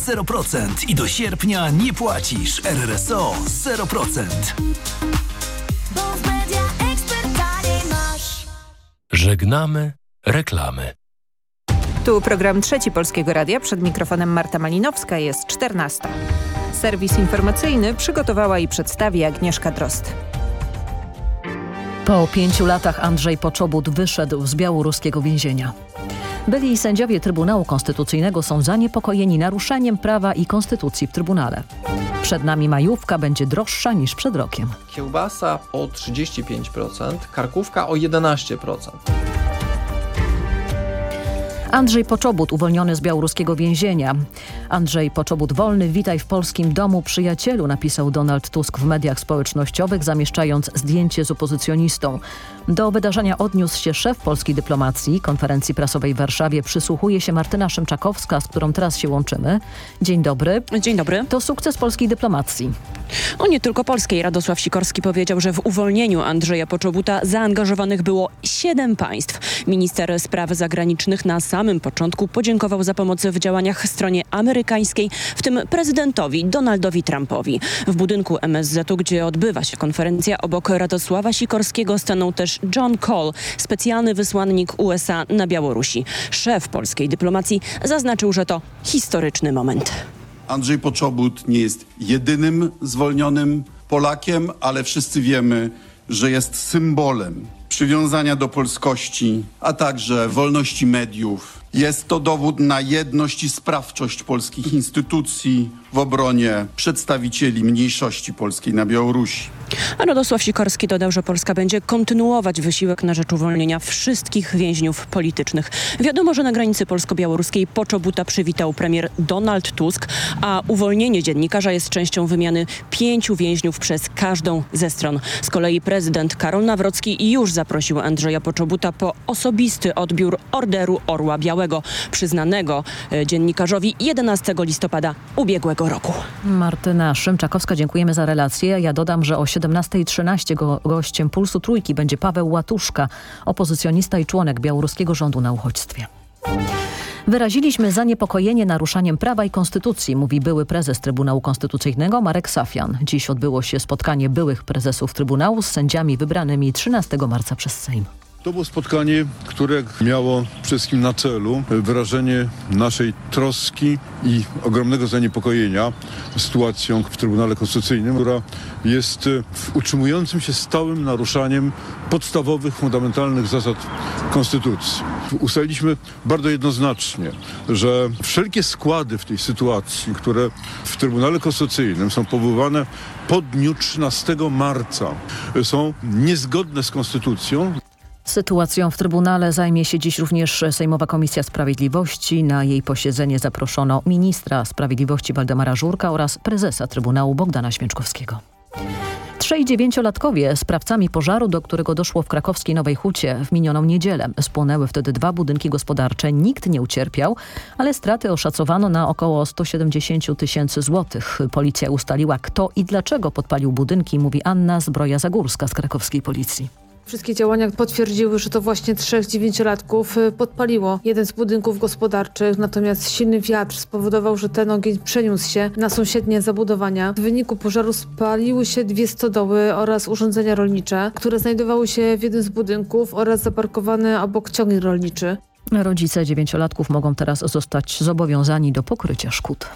0% i do sierpnia nie płacisz. RRSO 0%. Bo w media ekspert taniej masz. Żegnamy reklamy. Tu program Trzeci Polskiego Radia. Przed mikrofonem Marta Malinowska jest 14. Serwis informacyjny przygotowała i przedstawi Agnieszka Drost. Po pięciu latach Andrzej Poczobut wyszedł z białoruskiego więzienia. Byli sędziowie Trybunału Konstytucyjnego są zaniepokojeni naruszeniem prawa i konstytucji w Trybunale. Przed nami majówka będzie droższa niż przed rokiem. Kiełbasa o 35%, karkówka o 11%. Andrzej Poczobut uwolniony z białoruskiego więzienia. Andrzej Poczobut wolny, witaj w polskim domu przyjacielu, napisał Donald Tusk w mediach społecznościowych, zamieszczając zdjęcie z opozycjonistą. Do wydarzenia odniósł się szef polskiej dyplomacji. Konferencji prasowej w Warszawie przysłuchuje się Martyna Szymczakowska, z którą teraz się łączymy. Dzień dobry. Dzień dobry. To sukces polskiej dyplomacji. O nie tylko polskiej. Radosław Sikorski powiedział, że w uwolnieniu Andrzeja Poczobuta zaangażowanych było siedem państw. Minister spraw zagranicznych na samym początku podziękował za pomoc w działaniach stronie amerykańskiej, w tym prezydentowi Donaldowi Trumpowi. W budynku MSZ-u, gdzie odbywa się konferencja, obok Radosława Sikorskiego stanął też John Cole, specjalny wysłannik USA na Białorusi. Szef polskiej dyplomacji zaznaczył, że to historyczny moment. Andrzej Poczobut nie jest jedynym zwolnionym Polakiem, ale wszyscy wiemy, że jest symbolem przywiązania do polskości, a także wolności mediów. Jest to dowód na jedność i sprawczość polskich instytucji w obronie przedstawicieli mniejszości polskiej na Białorusi. A Radosław Sikorski dodał, że Polska będzie kontynuować wysiłek na rzecz uwolnienia wszystkich więźniów politycznych. Wiadomo, że na granicy polsko-białoruskiej Poczobuta przywitał premier Donald Tusk, a uwolnienie dziennikarza jest częścią wymiany pięciu więźniów przez każdą ze stron. Z kolei prezydent Karol Nawrocki już zaprosił Andrzeja Poczobuta po osobisty odbiór Orderu Orła Białego, przyznanego e, dziennikarzowi 11 listopada ubiegłego roku. Martyna Szymczakowska, dziękujemy za relację. Ja dodam, że o 17.13 go, gościem Pulsu Trójki będzie Paweł Łatuszka, opozycjonista i członek białoruskiego rządu na uchodźstwie. Wyraziliśmy zaniepokojenie naruszaniem prawa i konstytucji, mówi były prezes Trybunału Konstytucyjnego Marek Safian. Dziś odbyło się spotkanie byłych prezesów Trybunału z sędziami wybranymi 13 marca przez Sejm. To było spotkanie, które miało wszystkim na celu wyrażenie naszej troski i ogromnego zaniepokojenia sytuacją w Trybunale Konstytucyjnym, która jest e, utrzymującym się stałym naruszaniem podstawowych, fundamentalnych zasad Konstytucji. Ustaliliśmy bardzo jednoznacznie, że wszelkie składy w tej sytuacji, które w Trybunale Konstytucyjnym są powoływane po dniu 13 marca, są niezgodne z Konstytucją, Sytuacją w Trybunale zajmie się dziś również Sejmowa Komisja Sprawiedliwości. Na jej posiedzenie zaproszono ministra sprawiedliwości Waldemara Żurka oraz prezesa Trybunału Bogdana Święczkowskiego. Trzej dziewięciolatkowie sprawcami pożaru, do którego doszło w krakowskiej Nowej Hucie w minioną niedzielę. Spłonęły wtedy dwa budynki gospodarcze. Nikt nie ucierpiał, ale straty oszacowano na około 170 tysięcy złotych. Policja ustaliła kto i dlaczego podpalił budynki, mówi Anna Zbroja-Zagórska z krakowskiej policji. Wszystkie działania potwierdziły, że to właśnie trzech dziewięciolatków y, podpaliło jeden z budynków gospodarczych, natomiast silny wiatr spowodował, że ten ogień przeniósł się na sąsiednie zabudowania. W wyniku pożaru spaliły się dwie stodoły oraz urządzenia rolnicze, które znajdowały się w jednym z budynków oraz zaparkowane obok ciągnik rolniczy. Rodzice dziewięciolatków mogą teraz zostać zobowiązani do pokrycia szkód.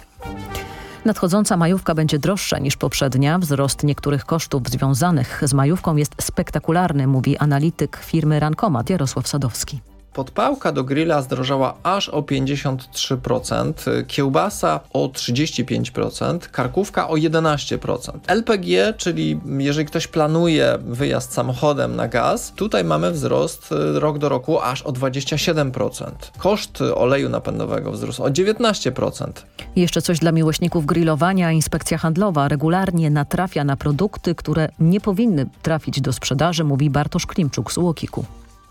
Nadchodząca majówka będzie droższa niż poprzednia. Wzrost niektórych kosztów związanych z majówką jest spektakularny, mówi analityk firmy Rankomat Jarosław Sadowski. Podpałka do grilla zdrożała aż o 53%, kiełbasa o 35%, karkówka o 11%. LPG, czyli jeżeli ktoś planuje wyjazd samochodem na gaz, tutaj mamy wzrost y, rok do roku aż o 27%. Koszt oleju napędowego wzrósł o 19%. Jeszcze coś dla miłośników grillowania. Inspekcja handlowa regularnie natrafia na produkty, które nie powinny trafić do sprzedaży, mówi Bartosz Klimczuk z Łokiku.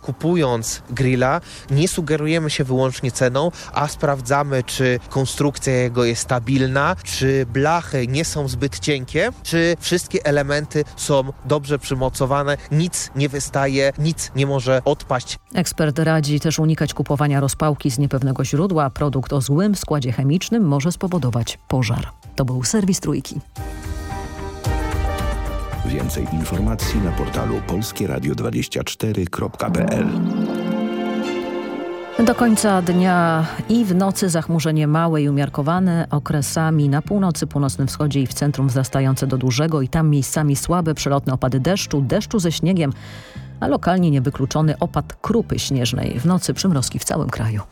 Kupując grilla nie sugerujemy się wyłącznie ceną, a sprawdzamy, czy konstrukcja jego jest stabilna, czy blachy nie są zbyt cienkie, czy wszystkie elementy są dobrze przymocowane, nic nie wystaje, nic nie może odpaść. Ekspert radzi też unikać kupowania rozpałki z niepewnego źródła. Produkt o złym składzie chemicznym może spowodować pożar. To był serwis Trójki. Więcej informacji na portalu polskieradio24.pl Do końca dnia i w nocy zachmurzenie małe i umiarkowane, okresami na północy, północnym wschodzie i w centrum wzrastające do dużego i tam miejscami słabe przelotne opady deszczu, deszczu ze śniegiem, a lokalnie niewykluczony opad krupy śnieżnej. W nocy przymrozki w całym kraju.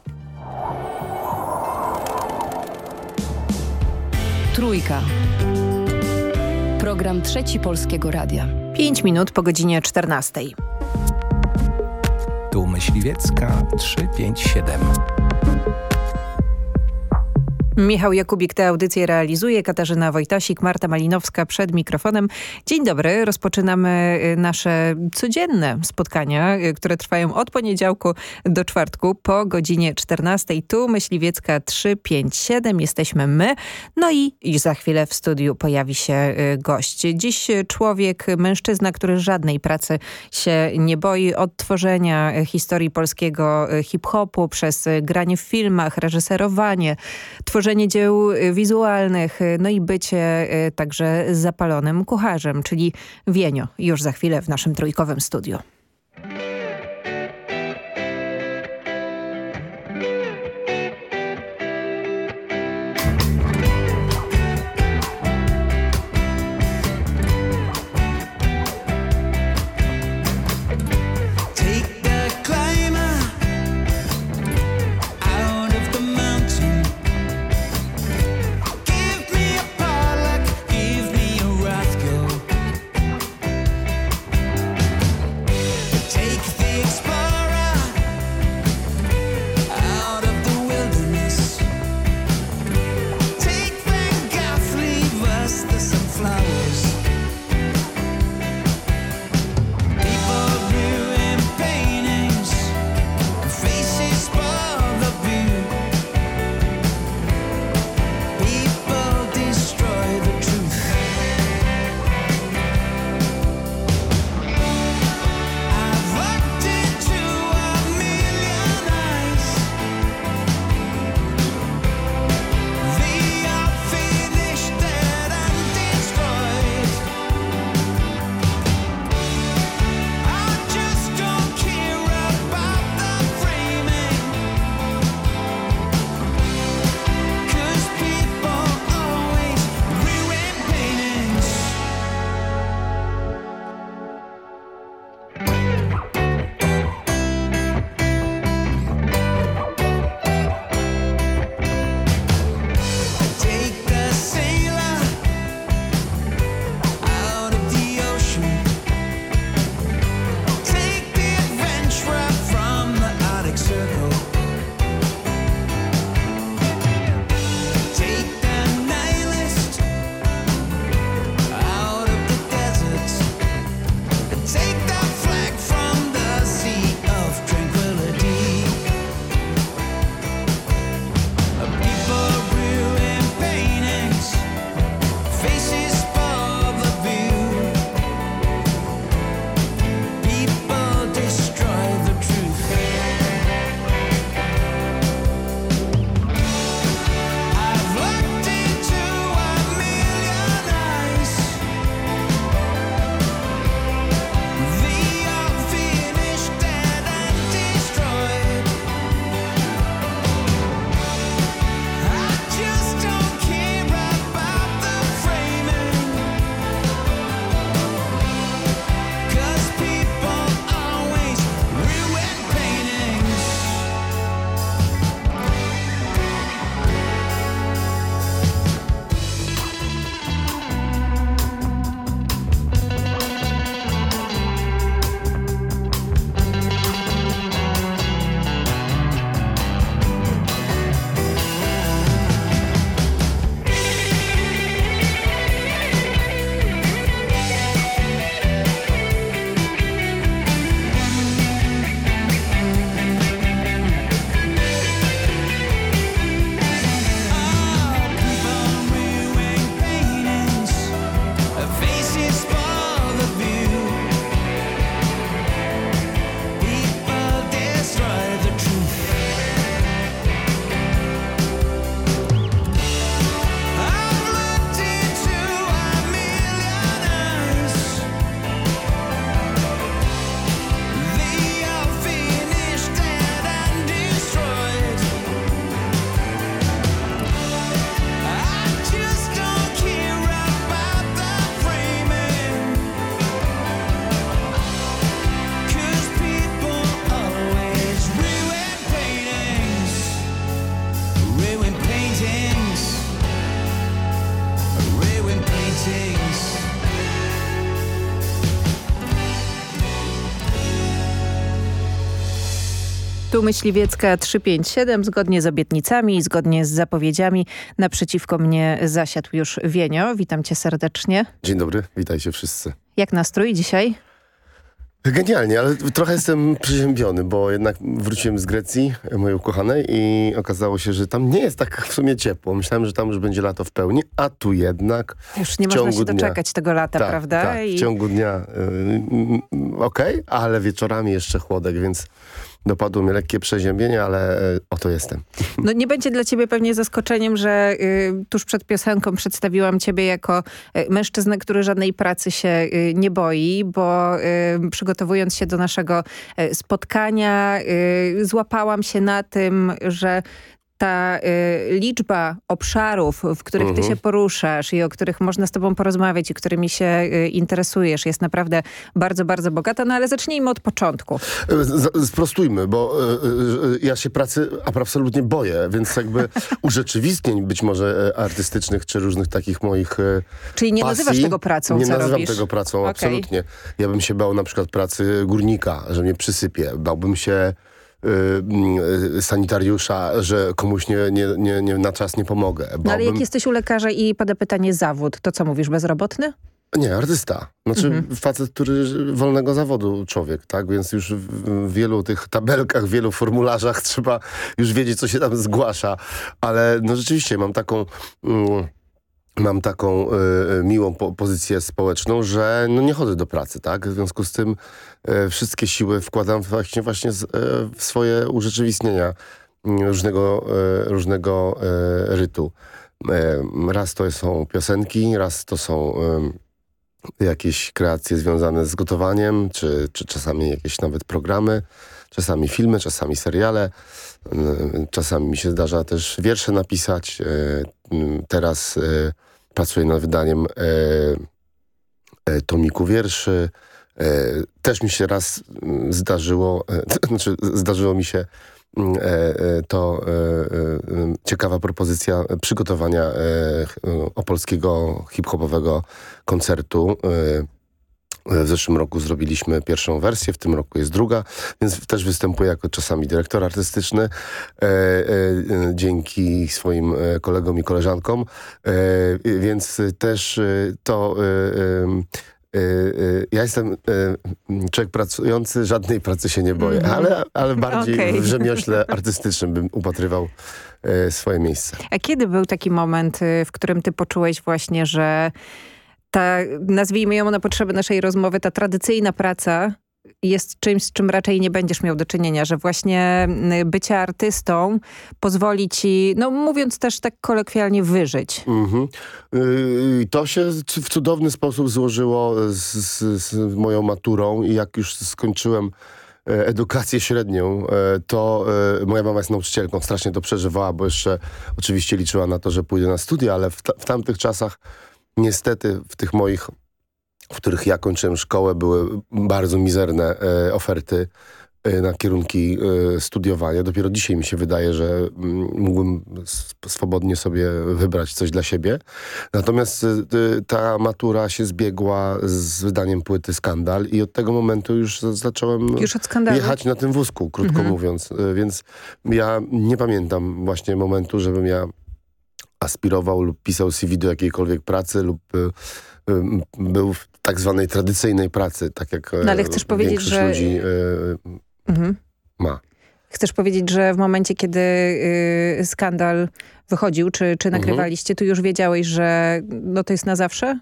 Trójka. Program Trzeci Polskiego Radia. 5 minut po godzinie 14. Tu Myśliwiecka 357. Michał Jakubik tę audycję realizuje, Katarzyna Wojtasik, Marta Malinowska przed mikrofonem. Dzień dobry, rozpoczynamy y, nasze codzienne spotkania, y, które trwają od poniedziałku do czwartku po godzinie 14. Tu Myśliwiecka 357, jesteśmy my. No i, za chwilę w studiu pojawi się y, gość. Dziś człowiek, mężczyzna, który żadnej pracy się nie boi. Od tworzenia historii polskiego hip-hopu przez granie w filmach, reżyserowanie, tworzenie dzieł wizualnych, no i bycie także zapalonym kucharzem, czyli Wienio, już za chwilę w naszym trójkowym studiu. Tu Myśliwiecka 357, zgodnie z obietnicami, zgodnie z zapowiedziami. Naprzeciwko mnie zasiadł już Wienio. Witam cię serdecznie. Dzień dobry, witajcie wszyscy. Jak nastrój dzisiaj? Genialnie, ale trochę jestem przeziębiony, bo jednak wróciłem z Grecji, mojej ukochanej i okazało się, że tam nie jest tak w sumie ciepło. Myślałem, że tam już będzie lato w pełni, a tu jednak Już nie można się dnia, doczekać tego lata, tak, prawda? Tak, I... w ciągu dnia yy, okej, ale wieczorami jeszcze chłodek, więc dopadło mnie lekkie przeziębienie, ale yy, oto jestem. No nie będzie dla ciebie pewnie zaskoczeniem, że y, tuż przed piosenką przedstawiłam ciebie jako y, mężczyznę, który żadnej pracy się y, nie boi, bo y, przygotowując się do naszego y, spotkania y, złapałam się na tym, że ta y, liczba obszarów, w których ty Mhm. się poruszasz i o których można z tobą porozmawiać i którymi się y, interesujesz jest naprawdę bardzo, bardzo bogata. No ale zacznijmy od początku. E, Z- Sprostujmy, bo e, ja się pracy absolutnie boję, więc jakby urzeczywistnień być może artystycznych czy różnych takich moich Czyli nie pasji, nazywasz tego pracą, Nie nazywam robisz? tego pracą, Okej. absolutnie. Ja bym się bał na przykład pracy górnika, że mnie przysypie. Bałbym się sanitariusza, że komuś nie, nie, nie, nie, na czas nie pomogę. No ale jak jesteś u lekarza i pada pytanie zawód, to co mówisz, bezrobotny? Nie, artysta. Znaczy Mhm. facet, który wolnego zawodu człowiek, tak? Więc już w, wielu tych tabelkach, w wielu formularzach trzeba już wiedzieć, co się tam zgłasza. Ale no rzeczywiście mam taką... Mm, Mam taką y, miłą po pozycję społeczną, że no nie chodzę do pracy, tak? W związku z tym y, wszystkie siły wkładam właśnie, właśnie z, y, w swoje urzeczywistnienia y, różnego, różnego rytu. Raz to są piosenki, raz to są jakieś kreacje związane z gotowaniem, czy, czy czasami jakieś nawet programy, czasami filmy, czasami seriale. Czasami mi się zdarza też wiersze napisać. Y, Teraz y, pracuję nad wydaniem y, tomiku wierszy. Też mi się raz zdarzyło, znaczy zdarzyło mi się to ciekawa propozycja przygotowania opolskiego hip-hopowego koncertu. W zeszłym roku zrobiliśmy pierwszą wersję, w tym roku jest druga, więc też występuję jako czasami dyrektor artystyczny e, e, e, dzięki swoim e, kolegom i koleżankom, e, więc też e, to... Ja jestem człowiek pracujący, żadnej pracy się nie boję, Mhm. ale, ale bardziej Okej. w rzemiośle artystycznym bym upatrywał swoje miejsce. A kiedy był taki moment, y, w którym ty poczułeś właśnie, że ta, nazwijmy ją na potrzeby naszej rozmowy, ta tradycyjna praca jest czymś, z czym raczej nie będziesz miał do czynienia, że właśnie y, bycie artystą pozwoli ci, no mówiąc też tak kolokwialnie, wyżyć. Mhm. Yy, to się w cudowny sposób złożyło z, z, z moją maturą i jak już skończyłem e, edukację średnią, e, to e, moja mama jest nauczycielką, strasznie to przeżywała, bo jeszcze oczywiście liczyła na to, że pójdę na studia, ale w, ta, w tamtych czasach niestety w tych moich, w których ja kończyłem szkołę, były bardzo mizerne e, oferty e, na kierunki e, studiowania. Dopiero dzisiaj mi się wydaje, że mm, mógłbym swobodnie sobie wybrać coś dla siebie. Natomiast e, ta matura się zbiegła z wydaniem płyty Skandal i od tego momentu już zacząłem Już jechać na tym wózku, krótko Mhm. mówiąc. E, Więc ja nie pamiętam właśnie momentu, żebym ja aspirował lub pisał CV do jakiejkolwiek pracy lub y, y, był w tak zwanej tradycyjnej pracy, tak jak No ale e, chcesz powiedzieć, większość że- ludzi e, Mhm. ma. Chcesz powiedzieć, że w momencie, kiedy y, skandal wychodził, czy, czy Mhm. nagrywaliście, tu już wiedziałeś, że no to jest na zawsze?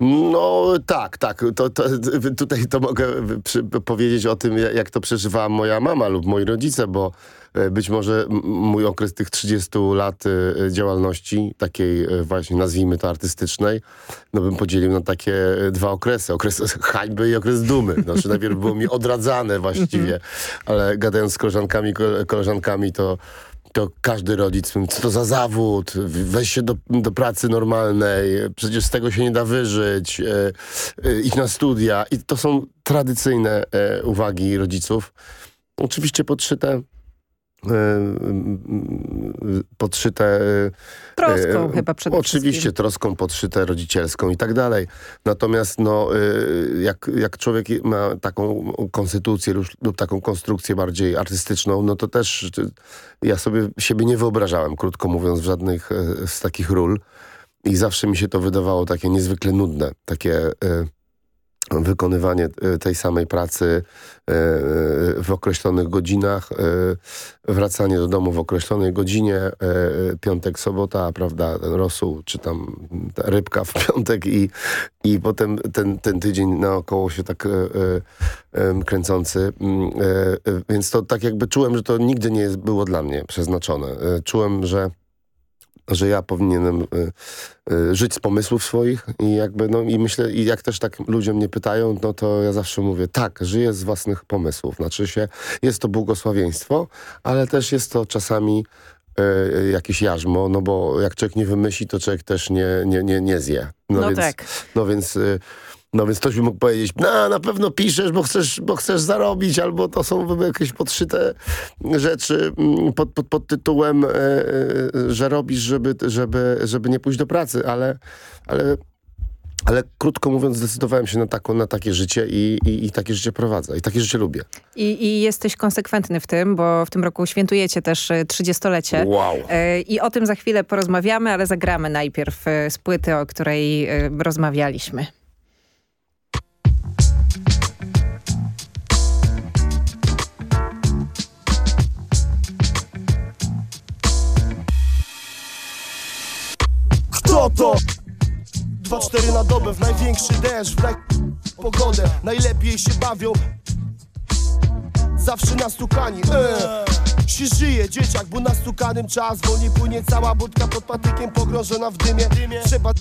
No tak, tak. To, to, tutaj to mogę przy, powiedzieć o tym, jak to przeżywała moja mama lub moi rodzice, bo e, być może mój okres tych 30 lat e, działalności, takiej e, właśnie nazwijmy to artystycznej, no bym podzielił na takie e, dwa okresy. Okres hańby i okres dumy. Znaczy najpierw było mi odradzane właściwie, ale gadając z koleżankami, kole- koleżankami to to każdy rodzic, co to za zawód, weź się do, do pracy normalnej, przecież z tego się nie da wyżyć, e, e, idź na studia. I to są tradycyjne e, uwagi rodziców. Oczywiście podszyte podszyte... e, Troską e, chyba przede Oczywiście wszystkim. troską podszyte rodzicielską i tak dalej. Natomiast no, e, jak, jak człowiek ma taką konstytucję lub, lub taką konstrukcję bardziej artystyczną, no to też e, ja sobie siebie nie wyobrażałem, krótko mówiąc, w żadnych e, z takich ról. I zawsze mi się to wydawało takie niezwykle nudne, takie... e, wykonywanie e, tej samej pracy e, w określonych godzinach, e, wracanie do domu w określonej godzinie, e, piątek, sobota, prawda, rosół, czy tam ta rybka w piątek i, i potem ten, ten tydzień naokoło się tak e, e, kręcący. Mm, e, e, Więc to tak jakby czułem, że to nigdy nie było dla mnie przeznaczone. E, Czułem, że że ja powinienem y, y, żyć z pomysłów swoich i jakby, no i myślę, i jak też tak ludzie mnie pytają, no to ja zawsze mówię, tak, żyję z własnych pomysłów. Znaczy się, jest to błogosławieństwo, ale też jest to czasami y, jakieś jarzmo, no bo jak człowiek nie wymyśli, to człowiek też nie, nie, nie, nie zje. No więc, tak. No więc... No więc ktoś by mógł powiedzieć, no na pewno piszesz, bo chcesz, bo chcesz zarobić, albo to są jakieś podszyte rzeczy mm, pod, pod, pod tytułem, e, e, że robisz, żeby, żeby, żeby nie pójść do pracy, ale, ale, ale krótko mówiąc zdecydowałem się na, taką, na takie życie i, i, i takie życie prowadzę. I takie życie lubię. I, I jesteś konsekwentny w tym, bo w tym roku świętujecie też e, 30-lecie. Wow. E, I o tym za chwilę porozmawiamy, ale zagramy najpierw z płyty, o której rozmawialiśmy. Kto to? 2-4 na dobę w największy deszcz, w naj... pogodę Najlepiej się bawią Zawsze nastukani eee. Się żyje dzieciak, bo nastukanym czas Wolniej płynie cała budka pod patykiem pogrążona w dymie. Trzeba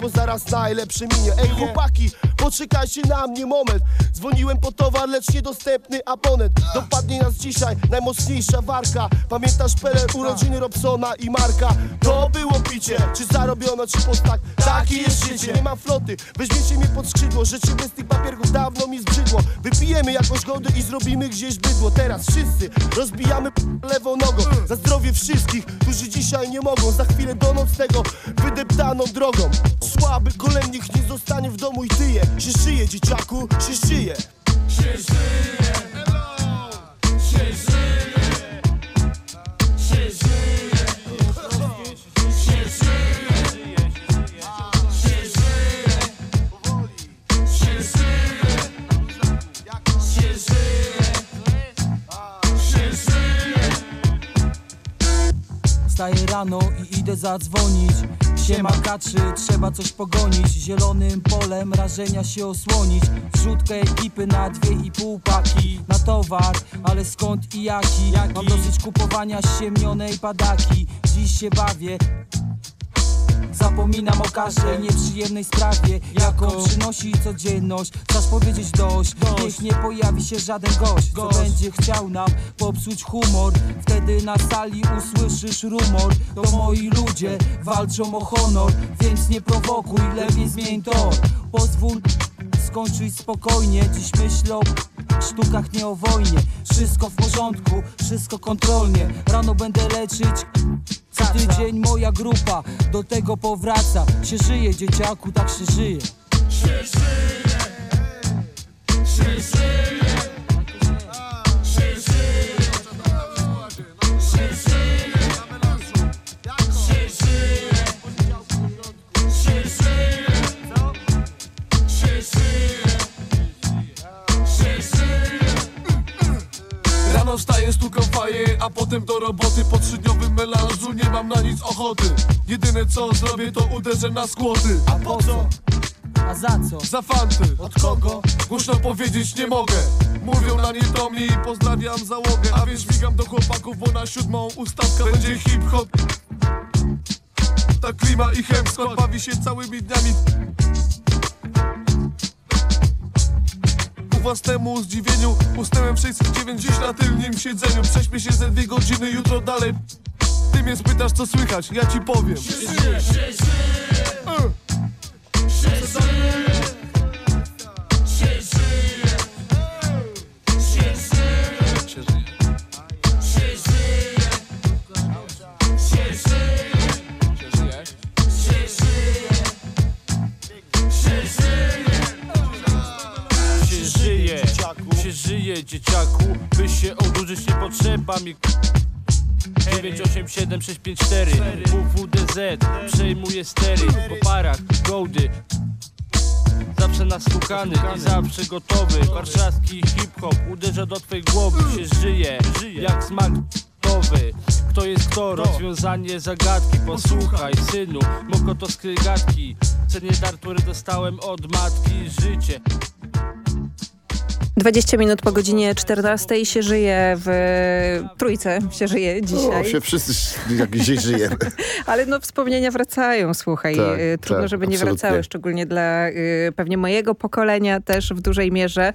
bo zaraz najlepsze minie. Ej chłopaki, poczekajcie na mnie moment. Dzwoniłem po towar, lecz niedostępny abonent. Dopadnie nas dzisiaj najmocniejsza warka. Pamiętasz Pele, urodziny Robsona i Marka? To było picie, czy zarobiono, czy postak Takie jest życie, nie mam floty. Weźmiecie mnie pod skrzydło, życie bez tych papierków dawno mi zbrzydło. Wypijemy jakąś godę i zrobimy gdzieś bydło. Teraz wszyscy rozbijamy lewą nogą. Za zdrowie wszystkich, którzy dzisiaj nie mogą. Za chwilę do nocnego wydeptaną drogą. Słaby kolennik nie zostanie w domu i tyje. Się żyje dzieciaku, się żyje Się żyje Wstaję rano i idę zadzwonić. Siema kaczy, trzeba coś pogonić. Zielonym polem rażenia się osłonić. Wrzutkę ekipy na dwie i pół paki. Na towar, ale skąd i jaki? Mam dosyć kupowania ściemnionej padaki. Dziś się bawię Zapominam o każdej nieprzyjemnej sprawie Jaką przynosi codzienność. Czas powiedzieć dość? Niech nie pojawi się żaden gość. Co będzie chciał nam popsuć humor? Wtedy na sali usłyszysz rumor. To moi ludzie walczą o honor Więc nie prowokuj, lepiej zmień tor Pozwól skończyć spokojnie. Dziś myślę o sztukach, nie o wojnie. Wszystko w porządku, wszystko kontrolnie. Rano będę leczyć co tydzień moja grupa do tego powraca. Się żyje dzieciaku, tak się żyje. Się żyje. Się żyje Rano wstaję, stukam faję, a potem do roboty Po trzydniowym melanżu nie mam na nic ochoty. Jedyne co zrobię to uderzę na skłody A po co? A za co? Za fanty. Od kogo? Głośno powiedzieć nie mogę. Mówią na nie do mnie i pozdrawiam załogę. A więc śmigam do chłopaków, bo na siódmą ustawka będzie hip-hop. Ta klima i chem skład bawi się całymi dniami własnemu zdziwieniu. Usnąłem 609 dziś na tylnym siedzeniu. Prześpię się ze dwie godziny, jutro dalej. Ty mnie spytasz co słychać, ja ci powiem. Się żyje Się żyje Dzieciaku, byś się odurzyć nie potrzeba mi 987654 WWDZ przejmuje stery po parach, gołdy. Zawsze nastukany i zawsze gotowy. Warszawski hip-hop uderza do twej głowy. Się żyje jak smak Kto jest kto? Rozwiązanie zagadki. Posłuchaj synu, mogło to skrygatki. Cenię dar, który dostałem od matki. Życie 20 minut po godzinie 14 się żyje w trójce, się żyje O, dzisiaj. się wszyscy jak gdzieś żyjemy. Ale no wspomnienia wracają, słuchaj. Tak, y, Trudno, tak, żeby nie absolutnie. wracały, szczególnie dla y, pewnie mojego pokolenia też w dużej mierze.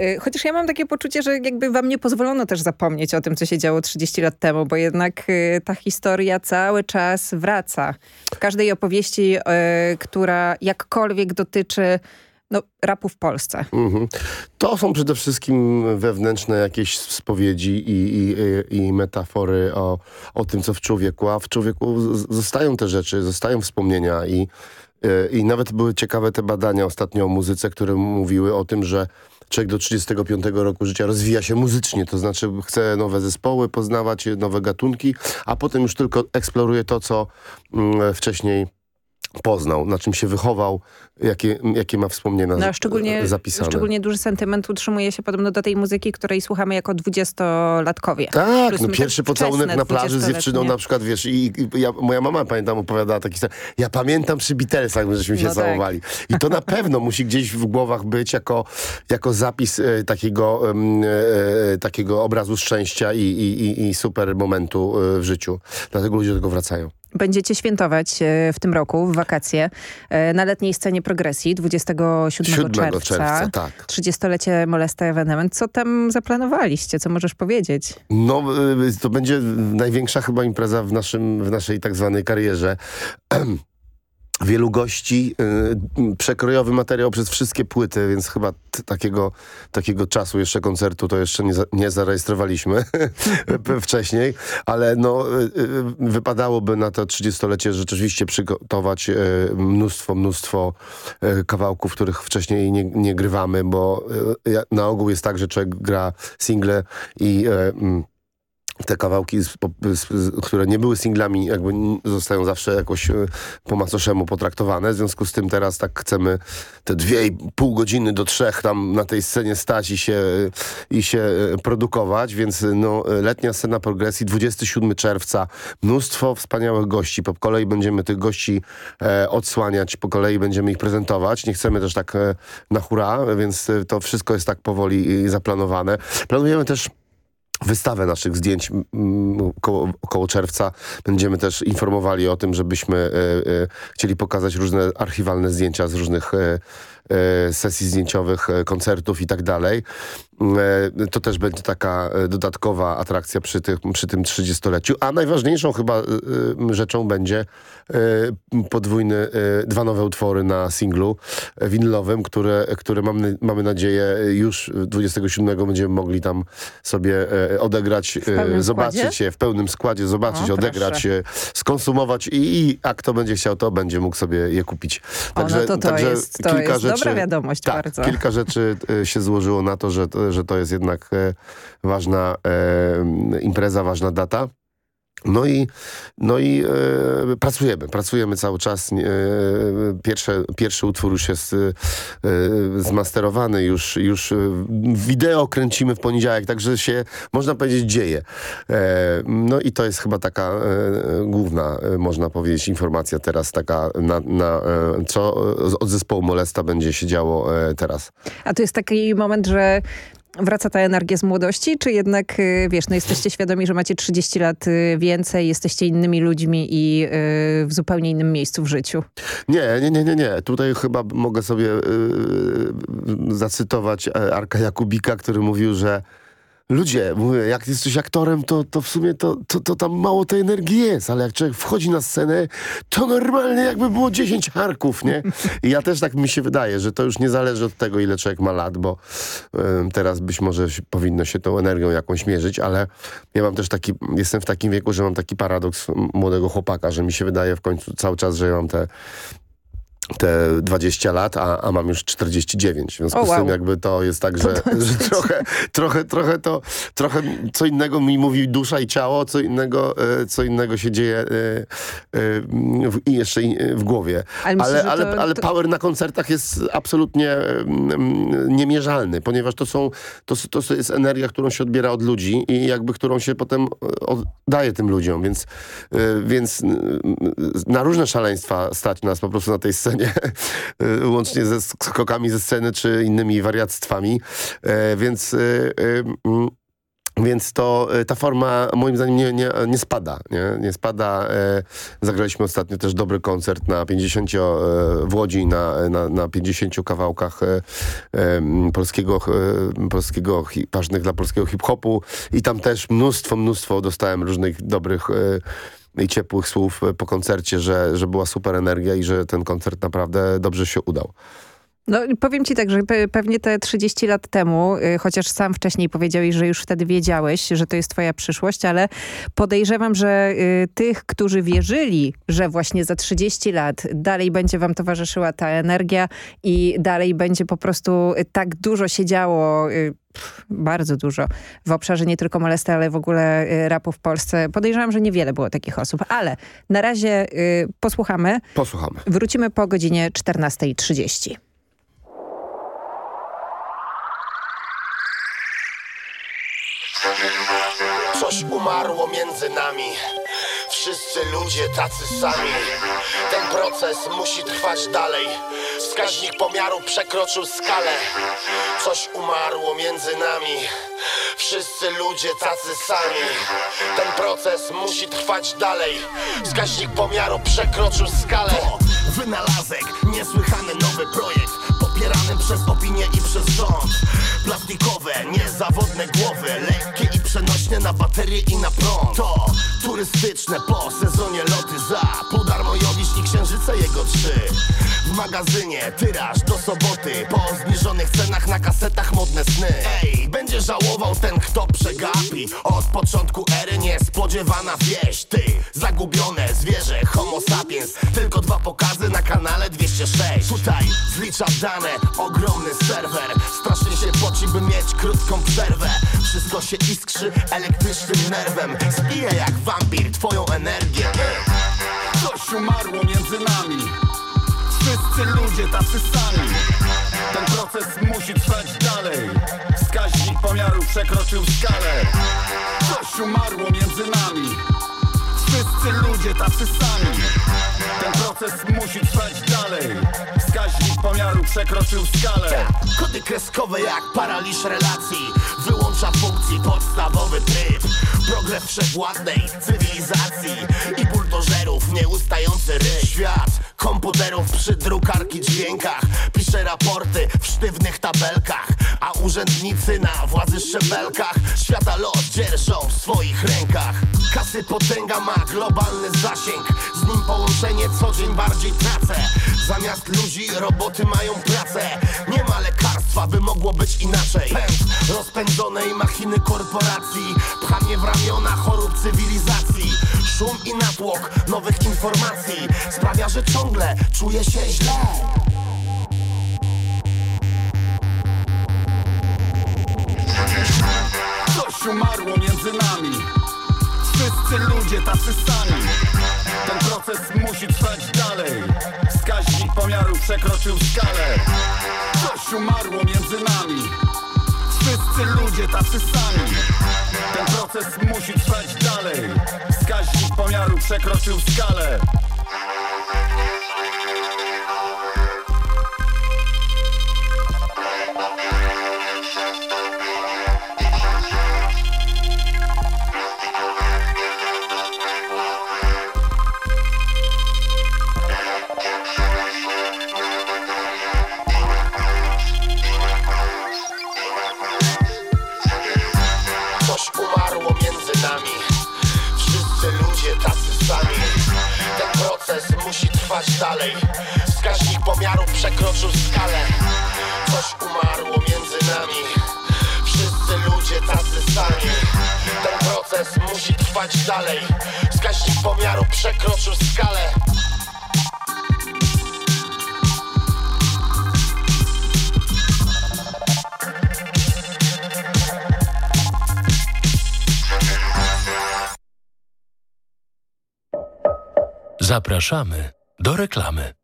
Y, chociaż ja mam takie poczucie, że jakby wam nie pozwolono też zapomnieć o tym, co się działo 30 lat temu, bo jednak y, ta historia cały czas wraca. W każdej opowieści, która jakkolwiek dotyczy no, rapu w Polsce. Mhm. To są przede wszystkim wewnętrzne jakieś spowiedzi i, i, i metafory o, o tym, co w człowieku, a w człowieku zostają te rzeczy, zostają wspomnienia i, y, i nawet były ciekawe te badania ostatnio o muzyce, które mówiły o tym, że człowiek do 35 roku życia rozwija się muzycznie, to znaczy chce nowe zespoły poznawać, nowe gatunki, a potem już tylko eksploruje to, co mm, wcześniej poznał, na czym się wychował, jakie, jakie ma wspomnienia No, szczególnie, zapisane. szczególnie duży sentyment utrzymuje się podobno do tej muzyki, której słuchamy jako dwudziestolatkowie. Tak, Plus no pierwszy pocałunek na plaży z dziewczyną 20-letnie. na przykład, wiesz, i, i ja, moja mama, pamiętam, opowiadała taki. Ja pamiętam przy Beatlesach, żeśmy się No tak. całowali. I to na pewno musi gdzieś w głowach być jako, jako zapis e, takiego, em, e, takiego obrazu szczęścia i, i, i, i super momentu e, w życiu. Dlatego ludzie do tego wracają. Będziecie świętować e, w tym roku, w wakacje, e, na letniej scenie progresji 27 7 czerwca. czerwca, tak. 30-lecie Molesta Evenement. Co tam zaplanowaliście? Co możesz powiedzieć? No, y, to będzie największa chyba impreza w, naszym, w naszej tak zwanej karierze. Wielu gości, y, przekrojowy materiał przez wszystkie płyty, więc chyba takiego, takiego czasu jeszcze koncertu to jeszcze nie, za, nie zarejestrowaliśmy wcześniej, ale no, y, y, wypadałoby na to 30-lecie rzeczywiście przygotować y, mnóstwo, mnóstwo y, kawałków, których wcześniej nie, nie grywamy, bo y, na ogół jest tak, że człowiek gra single i mm, te kawałki, które nie były singlami, jakby zostają zawsze jakoś e, po macoszemu potraktowane. W związku z tym teraz tak chcemy te dwie i pół godziny do trzech tam na tej scenie stać i się, i się e, produkować, więc e, no, letnia scena progresji, 27 czerwca, mnóstwo wspaniałych gości. Po kolei będziemy tych gości e, odsłaniać, po kolei będziemy ich prezentować. Nie chcemy też tak e, na hura, więc to wszystko jest tak powoli zaplanowane. Planujemy też wystawę naszych zdjęć mm, koło, koło czerwca. Będziemy też informowali o tym, żebyśmy e, e, chcieli pokazać różne archiwalne zdjęcia z różnych e, sesji zdjęciowych, e, koncertów i tak dalej. E, To też będzie taka e, dodatkowa atrakcja przy, tych, przy tym 30-leciu. A najważniejszą chyba e, e, rzeczą będzie e, podwójny, e, dwa nowe utwory na singlu e, winylowym, które, które mamy, mamy nadzieję już 27 będziemy mogli tam sobie e, odegrać, e, zobaczyć składzie? je w pełnym składzie, zobaczyć, O, odegrać, e, skonsumować i, i a kto będzie chciał, to będzie mógł sobie je kupić. O, no to to jest- to jest dobra wiadomość tak, bardzo. kilka rzeczy e, się złożyło na to, że, że to jest jednak e, ważna e, impreza, ważna data. No i, no i e, pracujemy, pracujemy cały czas. E, pierwsze, pierwszy utwór już jest e, e, zmasterowany, już, już e, wideo kręcimy w poniedziałek, także się, można powiedzieć, dzieje. E, no i to jest chyba taka główna, można powiedzieć, informacja teraz taka, na, na, co od zespołu Molesta będzie się działo teraz. A to jest taki moment, że wraca ta energia z młodości, czy jednak, y, wiesz, no jesteście świadomi, że macie 30 lat y, więcej, jesteście innymi ludźmi i y, w zupełnie innym miejscu w życiu? Nie, nie, nie, nie, nie. Tutaj chyba mogę sobie zacytować e, Arka Jakubika, który mówił, że ludzie, mówię, jak jesteś aktorem, to, to w sumie to, to, to tam mało tej energii jest, ale jak człowiek wchodzi na scenę, to normalnie jakby było 10 arków, nie? I ja też tak mi się wydaje, że to już nie zależy od tego, ile człowiek ma lat, bo yy, teraz być może powinno się tą energią jakąś mierzyć, ale ja mam też taki, jestem w takim wieku, że mam taki paradoks młodego chłopaka, że mi się wydaje w końcu cały czas, że ja mam te te 20 lat, a, a mam już 49. W związku O, z wow. tym jakby to jest tak, że, To że trochę, trochę, trochę to, trochę co innego mi mówi dusza i ciało, co innego, e, co innego się dzieje e, e, w, jeszcze w głowie. Ale myślę, ale, ale, to- ale to- power na koncertach jest absolutnie mm, niemierzalny, ponieważ to są, to, to jest energia, którą się odbiera od ludzi i jakby którą się potem oddaje tym ludziom, więc, więc mm, na różne szaleństwa stać nas po prostu na tej scenie, e, łącznie ze skokami ze sceny czy innymi wariactwami, E, więc... e, e, mm, więc to ta forma moim zdaniem nie, nie, nie spada. Nie, nie spada. E, zagraliśmy ostatnio też dobry koncert na 50 e, w Łodzi na, na, na 50 kawałkach e, polskiego, polskiego hi- ważnych dla polskiego hip-hopu i tam też mnóstwo, mnóstwo dostałem różnych dobrych i ciepłych słów e, po koncercie, że, że była super energia i że ten koncert naprawdę dobrze się udał. No powiem ci tak, że pe pewnie te 30 lat temu, y, chociaż sam wcześniej powiedziałeś, że już wtedy wiedziałeś, że to jest twoja przyszłość, ale podejrzewam, że y, tych, którzy wierzyli, że właśnie za 30 lat dalej będzie wam towarzyszyła ta energia i dalej będzie po prostu y, tak dużo się działo, y, pff, bardzo dużo, w obszarze nie tylko molesty, ale w ogóle y, rapu w Polsce. Podejrzewam, że niewiele było takich osób, ale na razie y, posłuchamy. Posłuchamy. Wrócimy po godzinie 14.30. Coś umarło między nami Wszyscy ludzie tacy sami. Ten proces musi trwać dalej. Wskaźnik pomiaru przekroczył skalę. Coś umarło między nami. Wszyscy ludzie tacy sami. Ten proces musi trwać dalej. Wskaźnik pomiaru przekroczył skalę. To wynalazek, niesłychany nowy projekt Popierany przez opinię i przez rząd. Plastikowe, niezawodne głowy Lekkie i przenośne na baterie i na prąd. To turystyczne po sezonie loty za Pół darmo Jowisz i księżyce jego trzy. W magazynie tyraż do soboty Po zniżonych cenach na kasetach modne sny. Ej, będzie żałował ten kto przegapi. Od początku ery niespodziewana wieść. Ty, zagubione zwierzę homo sapiens. Tylko dwa pokazy na kanale 206 Tutaj zlicza dane, ogromny serwer. Strasznie się poci, by mieć krótką przerwę. Wszystko się iskrzy elektrycznym nerwem. Spije jak wampir twoją energię. Coś umarło między nami. Wszyscy ludzie tacy sami. Ten proces musi trwać dalej. Wskaźnik pomiaru przekroczył skalę. Coś umarło między nami Wszyscy ludzie tacy sami. Ten proces musi trwać dalej. Wskaźnik pomiaru przekroczył skalę. Kody kreskowe jak paraliż relacji. Wyłącza funkcji podstawowy tryb. Progres wszechwładnej cywilizacji. I nieustający ryj. Świat komputerów przy drukarki dźwiękach. Pisze raporty w sztywnych tabelkach A urzędnicy na władzy szczebelkach. Świata los dzierżą w swoich rękach. Kasy potęga ma globalny zasięg. Z nim połączenie co dzień bardziej tracę. Zamiast ludzi roboty mają pracę. Nie ma lekarstwa, by mogło być inaczej. Pęd rozpędzonej machiny korporacji. Pchanie w ramiona chorób cywilizacji. Szum i natłok nowych informacji. Sprawia, że ciągle czuję się źle. Coś umarło między nami Wszyscy ludzie tacy sami. Ten proces musi trwać dalej. Wskaźnik pomiaru przekroczył skalę. Coś umarło między nami. Wszyscy ludzie tacy sami. Ten proces musi trwać dalej. Wskaźnik pomiaru przekroczył skalę przekroczył skalę. Coś umarło między nami. Wszyscy ludzie tacy sami. Ten proces musi trwać dalej. Wskaźnik pomiaru przekroczył skalę. Zapraszamy do reklamy.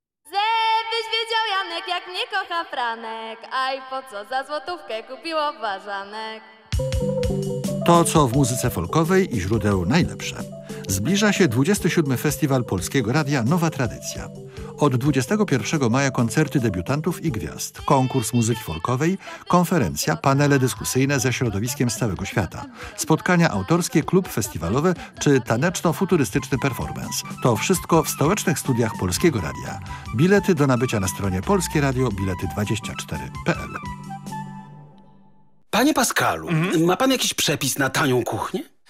Janek, jak mnie kocha Franek Aj po co za złotówkę kupiło ważanek To, co w muzyce folkowej i źródeł najlepsze. Zbliża się 27. Festiwal Polskiego Radia Nowa Tradycja. Od 21 maja koncerty debiutantów i gwiazd, konkurs muzyki folkowej, konferencja, panele dyskusyjne ze środowiskiem z całego świata, spotkania autorskie, klub festiwalowy czy taneczno-futurystyczny performance. To wszystko w stołecznych studiach Polskiego Radia. Bilety do nabycia na stronie Polskie Radio bilety24.pl. Panie Pascalu, ma pan jakiś przepis na tanią kuchnię?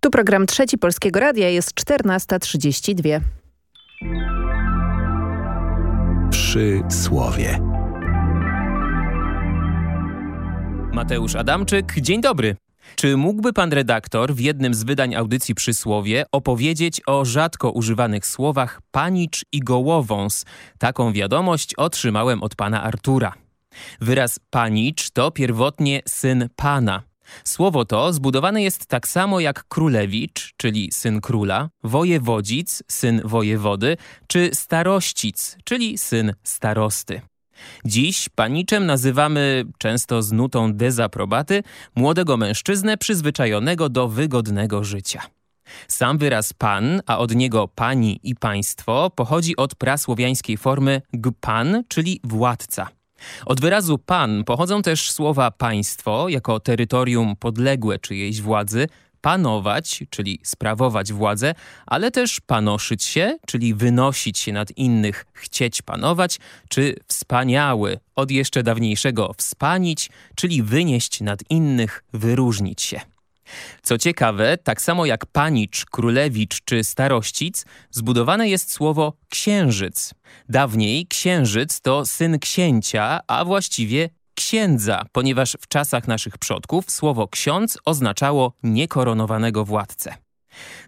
Tu program Trzeci Polskiego Radia jest 14.32. Przy słowie. Mateusz Adamczyk, dzień dobry. Czy mógłby pan redaktor w jednym z wydań audycji Przysłowie opowiedzieć o rzadko używanych słowach panicz i gołowąs? Taką wiadomość otrzymałem od pana Artura. Wyraz panicz to pierwotnie syn pana. Słowo to zbudowane jest tak samo jak królewicz, czyli syn króla, wojewodzic, syn wojewody, czy starościc, czyli syn starosty. Dziś paniczem nazywamy, często z nutą dezaprobaty, młodego mężczyznę przyzwyczajonego do wygodnego życia. Sam wyraz pan, a od niego pani i państwo pochodzi od prasłowiańskiej formy gpan, czyli władca. Od wyrazu pan pochodzą też słowa państwo jako terytorium podległe czyjejś władzy, panować, czyli sprawować władzę, ale też panoszyć się, czyli wynosić się nad innych, chcieć panować, czy wspaniały, od jeszcze dawniejszego wspanić, czyli wynieść nad innych, wyróżnić się. Co ciekawe, tak samo jak panicz, królewicz czy starościc, zbudowane jest słowo księżyc. Dawniej księżyc to syn księcia, a właściwie księdza, ponieważ w czasach naszych przodków słowo ksiądz oznaczało niekoronowanego władcę.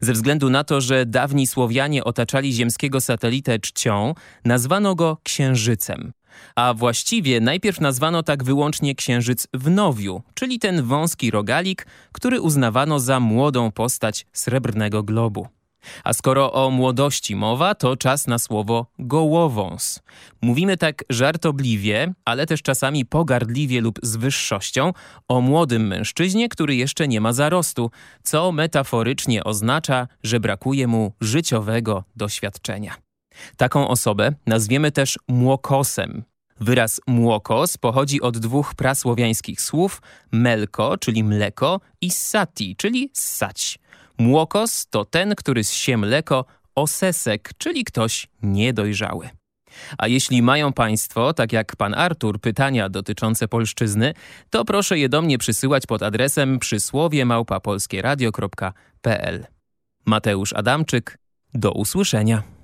Ze względu na to, że dawni Słowianie otaczali ziemskiego satelitę czcią, nazwano go księżycem. A właściwie najpierw nazwano tak wyłącznie księżyc w Nowiu, czyli ten wąski rogalik, który uznawano za młodą postać srebrnego globu. A skoro o młodości mowa, to czas na słowo gołowąs. Mówimy tak żartobliwie, ale też czasami pogardliwie lub z wyższością o młodym mężczyźnie, który jeszcze nie ma zarostu, co metaforycznie oznacza, że brakuje mu życiowego doświadczenia. Taką osobę nazwiemy też młokosem. Wyraz młokos pochodzi od dwóch prasłowiańskich słów melko, czyli mleko i sati, czyli ssać. Młokos to ten, który zsie mleko, osesek, czyli ktoś niedojrzały. A jeśli mają Państwo, tak jak pan Artur, pytania dotyczące polszczyzny, to proszę je do mnie przysyłać pod adresem przysłowie małpapolskieradio.pl. Mateusz Adamczyk, do usłyszenia.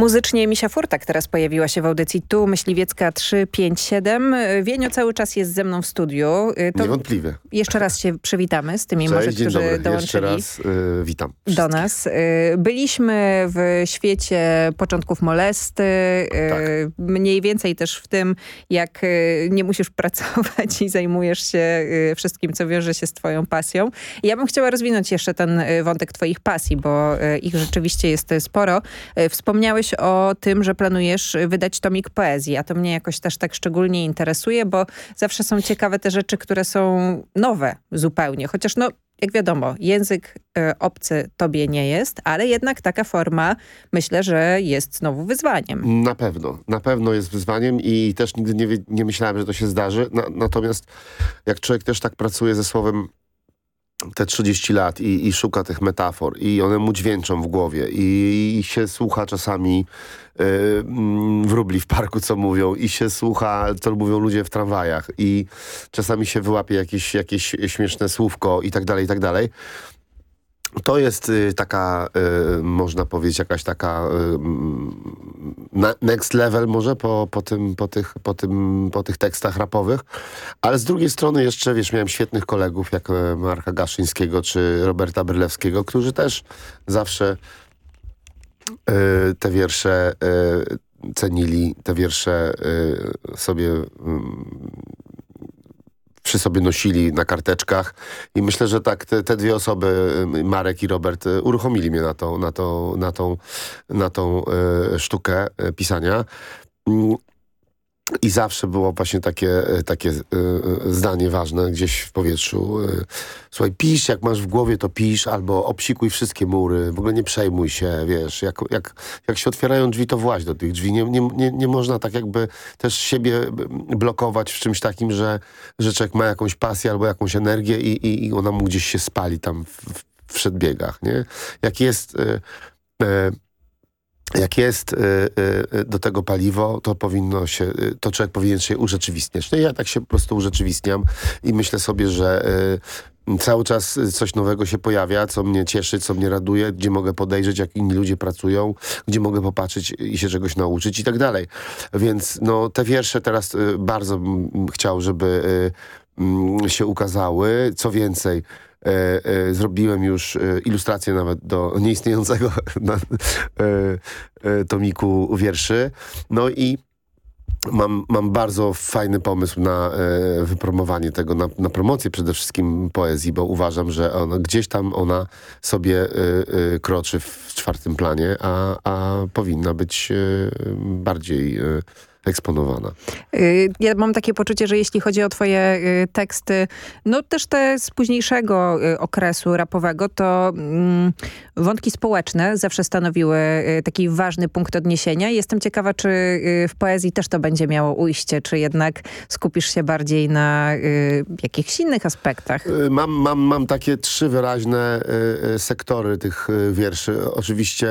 Muzycznie Misia Furtak teraz pojawiła się w audycji Tu Myśliwiecka 357. Wienio cały czas jest ze mną w studiu. To Niewątpliwie. Jeszcze raz się przywitamy z tymi Cześć, może, dzień którzy dobry. dołączyli. Jeszcze raz y, witam. Do nas. Y, byliśmy w świecie początków molesty, y, tak. mniej więcej też w tym, jak y, nie musisz pracować i zajmujesz się y, wszystkim, co wiąże się z twoją pasją. Ja bym chciała rozwinąć jeszcze ten wątek twoich pasji, bo ich rzeczywiście jest sporo. Wspomniałeś o tym, że planujesz wydać tomik poezji, a to mnie jakoś też tak szczególnie interesuje, bo zawsze są ciekawe te rzeczy, które są nowe zupełnie. Chociaż no, jak wiadomo, język y, obcy tobie nie jest, ale jednak taka forma myślę, że jest znowu wyzwaniem. Na pewno, na pewno jest wyzwaniem i też nigdy nie, nie myślałem, że to się zdarzy. Na, natomiast jak człowiek też tak pracuje ze słowem te 30 lat i, i, szuka tych metafor i one mu dźwięczą w głowie i, i się słucha czasami yy, wróbli w parku, co mówią i się słucha, co mówią ludzie w tramwajach i czasami się wyłapie jakieś, jakieś śmieszne słówko i tak dalej, i tak dalej. To jest y, taka, y, można powiedzieć, jakaś taka y, next level może po, po, tym, po, tych, po, tym, po tych tekstach rapowych, ale z drugiej strony jeszcze, wiesz, miałem świetnych kolegów jak e, Marka Gaszyńskiego czy Roberta Brylewskiego, którzy też zawsze te wiersze cenili, te wiersze sobie mm, przy sobie nosili na karteczkach i myślę, że tak te, te, dwie osoby, y, Marek i Robert, y, uruchomili mnie na, to, na, to, na tą, na tą y, sztukę pisania. I zawsze było właśnie takie, e, takie y, zdanie ważne gdzieś w powietrzu. Y, słuchaj, pisz, jak masz w głowie, to pisz, albo obsikuj wszystkie mury, w ogóle nie przejmuj się, wiesz. Jak, jak, jak się otwierają drzwi, to właź do tych drzwi. Nie, nie, nie, nie można tak jakby też siebie blokować w czymś takim, że, że człowiek ma jakąś pasję albo jakąś energię i, i, i ona mu gdzieś się spali tam w, w, przedbiegach, nie? Jak jest... Y, jak jest y, y, do tego paliwo, to powinno się, y, to człowiek powinien się urzeczywistniać. No ja tak się po prostu urzeczywistniam i myślę sobie, że cały czas coś nowego się pojawia, co mnie cieszy, co mnie raduje, gdzie mogę podejrzeć, jak inni ludzie pracują, gdzie mogę popatrzeć i się czegoś nauczyć i tak dalej. Więc no, te wiersze teraz bardzo bym chciał, żeby się ukazały. Co więcej, E, e, zrobiłem już e, ilustrację nawet do nieistniejącego na, tomiku wierszy. No i Mam, mam bardzo fajny pomysł na e, wypromowanie tego, na, na, promocję przede wszystkim poezji, bo uważam, że ona, gdzieś tam ona sobie e, e, kroczy w czwartym planie, a, a powinna być bardziej eksponowana. Y, ja mam takie poczucie, że jeśli chodzi o twoje y, teksty, no też te z późniejszego y, okresu rapowego, to mm, wątki społeczne zawsze stanowiły taki ważny punkt odniesienia. Jestem ciekawa, czy w poezji też to będzie miało ujście, czy jednak skupisz się bardziej na jakichś innych aspektach? Mam, mam, mam takie trzy wyraźne sektory tych wierszy. Oczywiście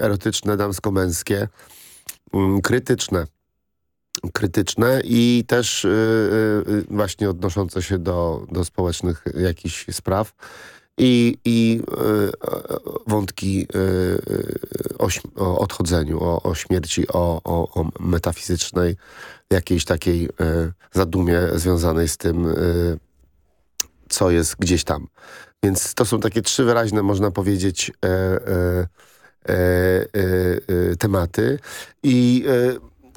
erotyczne, damsko-męskie krytyczne. Krytyczne i też yy, właśnie odnoszące się do, do społecznych jakichś spraw i, i wątki o, o, odchodzeniu, o, o śmierci, o, o, metafizycznej jakiejś takiej zadumie związanej z tym, co jest gdzieś tam. Więc to są takie trzy wyraźne, można powiedzieć, tematy i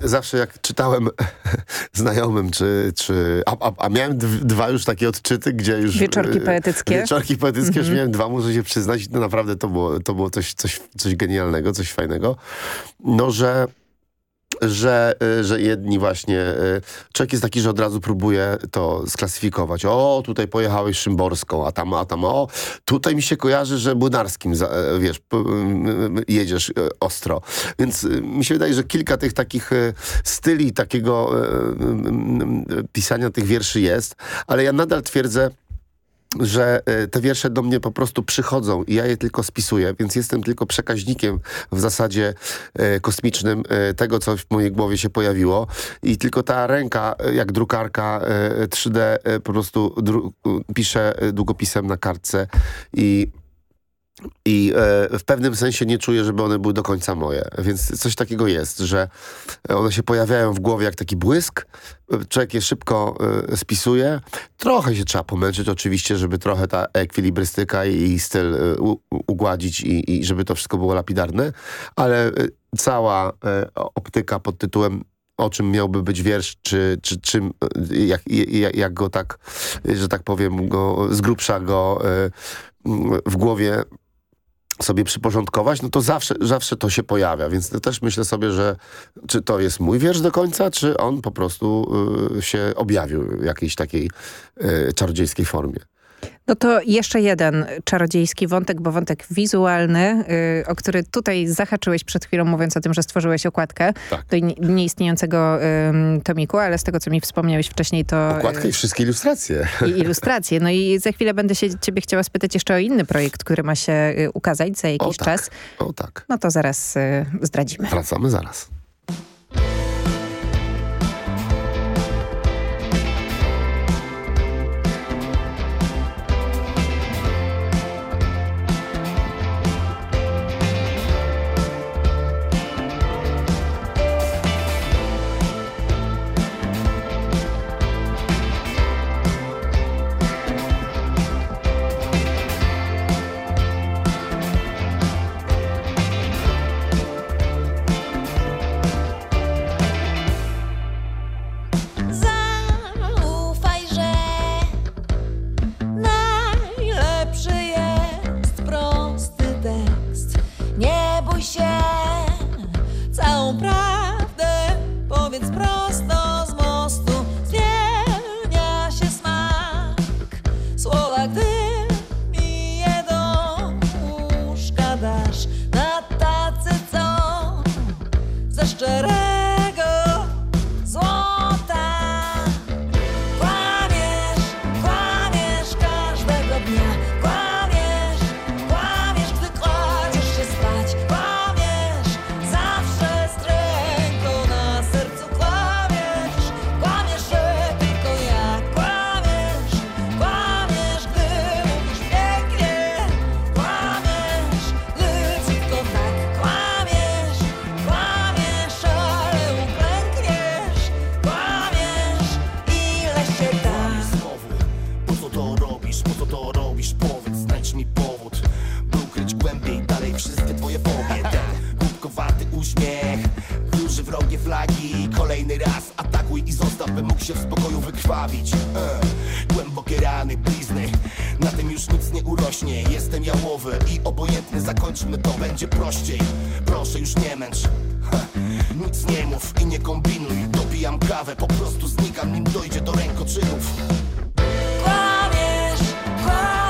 zawsze jak czytałem znajomym, czy, czy a, a, a, miałem dwa już takie odczyty, gdzie już... Wieczorki poetyckie. Wieczorki poetyckie, mm -hmm. już miałem dwa, muszę się przyznać. No naprawdę to było, to było coś, coś, coś genialnego, coś fajnego. No, że że, y, że jedni właśnie... Y, człowiek jest taki, że od razu próbuje to sklasyfikować. O, tutaj pojechałeś Szymborską, a tam, a tam, o, tutaj mi się kojarzy, że Bunarskim, e, wiesz, jedziesz e, ostro. Więc mi się wydaje, że kilka tych takich e, styli takiego pisania tych wierszy jest, ale ja nadal twierdzę, że e, te wiersze do mnie po prostu przychodzą i ja je tylko spisuję, więc jestem tylko przekaźnikiem w zasadzie e, kosmicznym e, tego, co w mojej głowie się pojawiło. I tylko ta ręka, jak drukarka 3D po prostu pisze długopisem na kartce i i e, w pewnym sensie nie czuję, żeby one były do końca moje. Więc coś takiego jest, że one się pojawiają w głowie jak taki błysk. Człowiek je szybko e, spisuje. Trochę się trzeba pomęczyć oczywiście, żeby trochę ta ekwilibrystyka i, i styl e, u, ugładzić i, i, żeby to wszystko było lapidarne. Ale e, cała e, optyka pod tytułem o czym miałby być wiersz, czy, czy czym, jak, jak, jak go tak, że tak powiem, go, z grubsza go e, w głowie sobie przyporządkować, no to zawsze, zawsze to się pojawia, więc też myślę sobie, że czy to jest mój wiersz do końca, czy on po prostu y, się objawił w jakiejś takiej y, czarodziejskiej formie. No to jeszcze jeden czarodziejski wątek, bo wątek wizualny, yy, o który tutaj zahaczyłeś przed chwilą, mówiąc o tym, że stworzyłeś okładkę tak. do nieistniejącego yy, tomiku, ale z tego, co mi wspomniałeś wcześniej, to... Okładkę i wszystkie ilustracje. I ilustracje. No i za chwilę będę się ciebie chciała spytać jeszcze o inny projekt, który ma się ukazać za jakiś o, tak. czas. O tak. No to zaraz yy, zdradzimy. Wracamy zaraz. Powiedzmy to będzie prościej. Proszę już nie męcz. Nic nie mów i nie kombinuj. Dobijam kawę, po prostu znikam Nim dojdzie do rękoczynów. Kłamiesz, kłamiesz.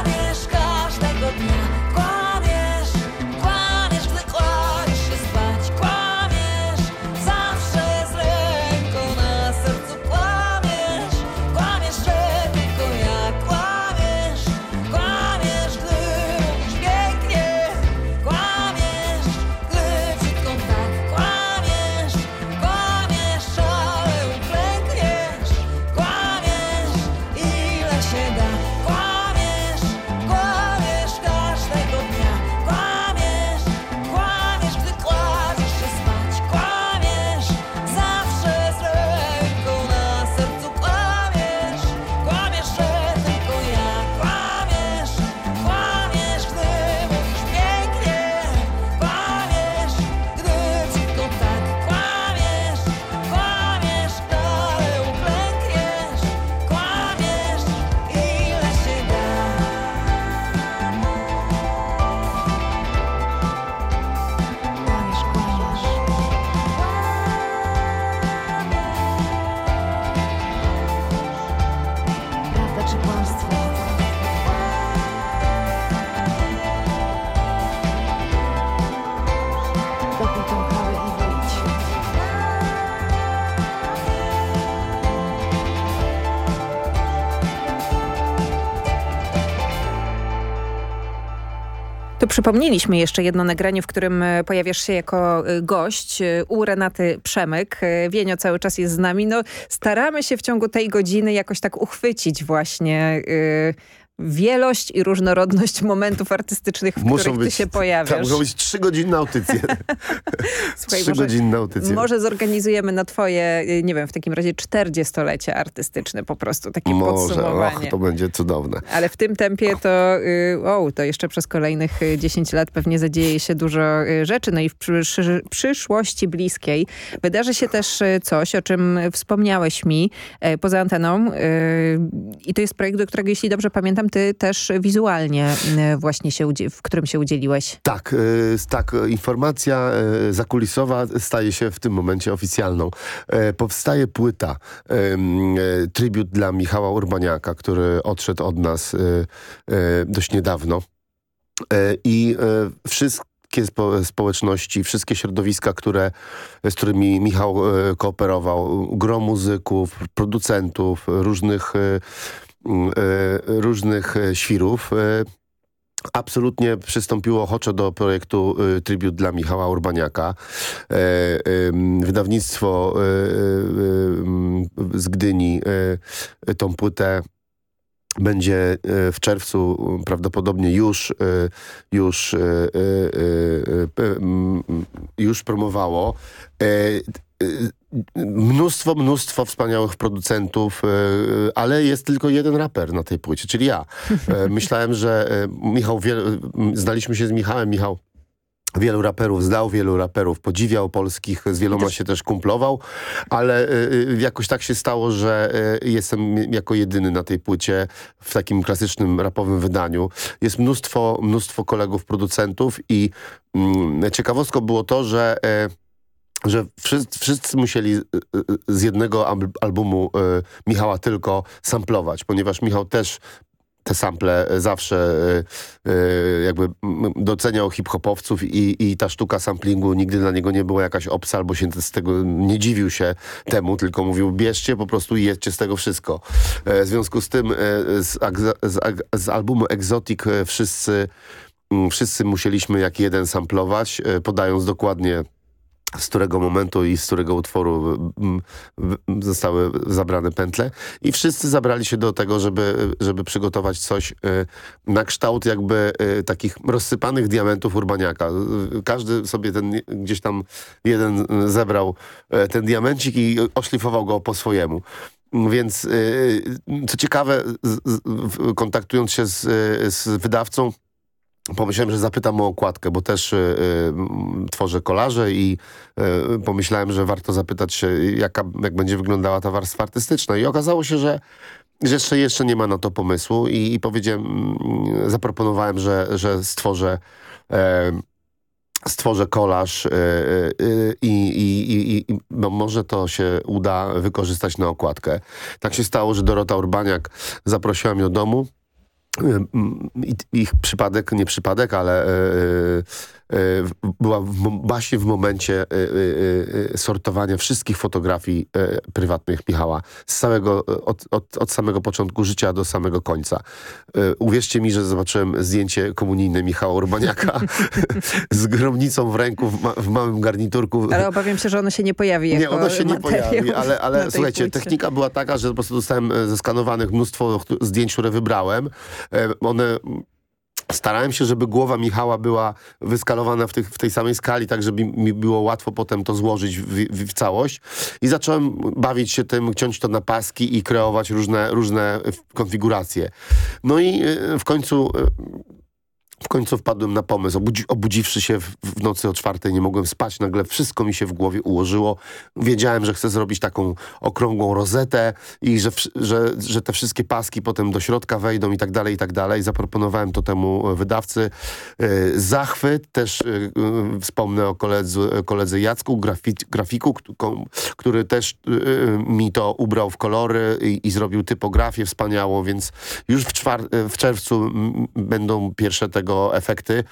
Przypomnieliśmy jeszcze jedno nagranie, w którym e, pojawiasz się jako e, gość e, u Renaty Przemyk. Wienio cały czas jest z nami. No, staramy się w ciągu tej godziny jakoś tak uchwycić właśnie wielość i różnorodność momentów artystycznych, w muszą których być, ty się pojawiasz. Tak, muszą być trzygodzinne audycje. Trzygodzinne audycje. Może zorganizujemy na twoje, y, nie wiem, w takim razie 40-lecie artystyczne po prostu, takie Może, podsumowanie. och, to będzie cudowne. Ale w tym tempie to, y, o, to jeszcze przez kolejnych y, 10 lat pewnie zadzieje się dużo y, rzeczy. No i w przysz przyszłości bliskiej wydarzy się też y, coś, o czym wspomniałeś mi y, poza anteną. y, I to jest projekt, do którego, jeśli dobrze pamiętam, ty też wizualnie y, właśnie się, w którym się udzieliłeś. Tak, y, tak, y, informacja zakulisowa staje się w tym momencie oficjalną. E, Powstaje płyta, e, tribut dla Michała Urbaniaka, który odszedł od nas dość niedawno. E, I e, wszystkie spo, społeczności, wszystkie środowiska, które, z którymi Michał e, kooperował, gro muzyków, producentów, różnych, e, e, różnych e, świrów, e, absolutnie przystąpiło ochoczo do projektu y, dla Michała Urbaniaka. E, ym, wydawnictwo y, z Gdyni tą płytę będzie w czerwcu prawdopodobnie już, już, mm, już promowało. E, Mnóstwo, mnóstwo wspaniałych producentów, y, ale jest tylko jeden raper na tej płycie, czyli ja. E, Myślałem, że e, Michał, znaliśmy się z Michałem, Michał wielu raperów znał, wielu raperów podziwiał polskich, z wieloma się też kumplował, ale y, jakoś tak się stało, że y, jestem jako jedyny na tej płycie w takim klasycznym rapowym wydaniu. Jest mnóstwo, mnóstwo kolegów producentów i mm, ciekawostką było to, że y, że wszyscy, wszyscy musieli y, y, z jednego al- albumu y, Michała tylko samplować, ponieważ Michał też te sample zawsze y, y, jakby mm, doceniał hip-hopowców i, i ta sztuka samplingu nigdy dla niego nie była jakaś obca, albo się z tego nie dziwił się temu, tylko mówił bierzcie po prostu i jedźcie z tego wszystko. E, W związku z tym e, z, z, z albumu Exotic e, wszyscy, mm, wszyscy musieliśmy jak jeden samplować, podając dokładnie z którego momentu i z którego utworu zostały zabrane pętle i wszyscy zabrali się do tego, żeby, żeby przygotować coś y, na kształt jakby y, takich rozsypanych diamentów Urbaniaka. Każdy sobie ten gdzieś tam jeden zebrał y, ten diamencik i oszlifował go po swojemu. Więc co ciekawe, kontaktując się z, z wydawcą, Pomyślałem, że zapytam o okładkę, bo też y, y, tworzę kolaże i y, pomyślałem, że warto zapytać się, jaka, jak będzie wyglądała ta warstwa artystyczna. I okazało się, że, jeszcze, jeszcze nie ma na to pomysłu i, i powiedziałem, mm, zaproponowałem, że, że stworzę e, stworzę kolaż y, y, i, może to się uda wykorzystać na okładkę. Tak się stało, że Dorota Urbaniak zaprosiła mnie do domu. I- Ich przypadek, nie przypadek, ale e, była w, w momencie e, e, e, sortowania wszystkich fotografii e, prywatnych Michała. Z całego, od, od, od samego początku życia do samego końca. E, Uwierzcie mi, że zobaczyłem zdjęcie komunijne Michała Urbaniaka z gromnicą w ręku, w, ma, w małym garniturku. Ale obawiam się, że ono się nie pojawi Nie, ono się nie pojawi, ale, ale słuchajcie, płycie. technika była taka, że po prostu dostałem e, zeskanowanych mnóstwo zdjęć, które wybrałem. E, One... Starałem się, żeby głowa Michała była wyskalowana w, tych, w tej samej skali, tak żeby mi było łatwo potem to złożyć w, w, w całość. I zacząłem bawić się tym, ciąć to na paski i kreować różne, różne konfiguracje. No i e, w końcu e, w końcu wpadłem na pomysł. Obudzi, obudziwszy się w, w nocy o czwartej, nie mogłem spać. Nagle wszystko mi się w głowie ułożyło. Wiedziałem, że chcę zrobić taką okrągłą rozetę i że, że, że te wszystkie paski potem do środka wejdą i tak dalej, i tak dalej. Zaproponowałem to temu e, wydawcy. E, Zachwyt, też e, wspomnę o koledzy, koledze Jacku, grafi, grafiku, który też mi to ubrał w kolory i, i zrobił typografię wspaniałą, więc już w, w czerwcu będą pierwsze tego efekty.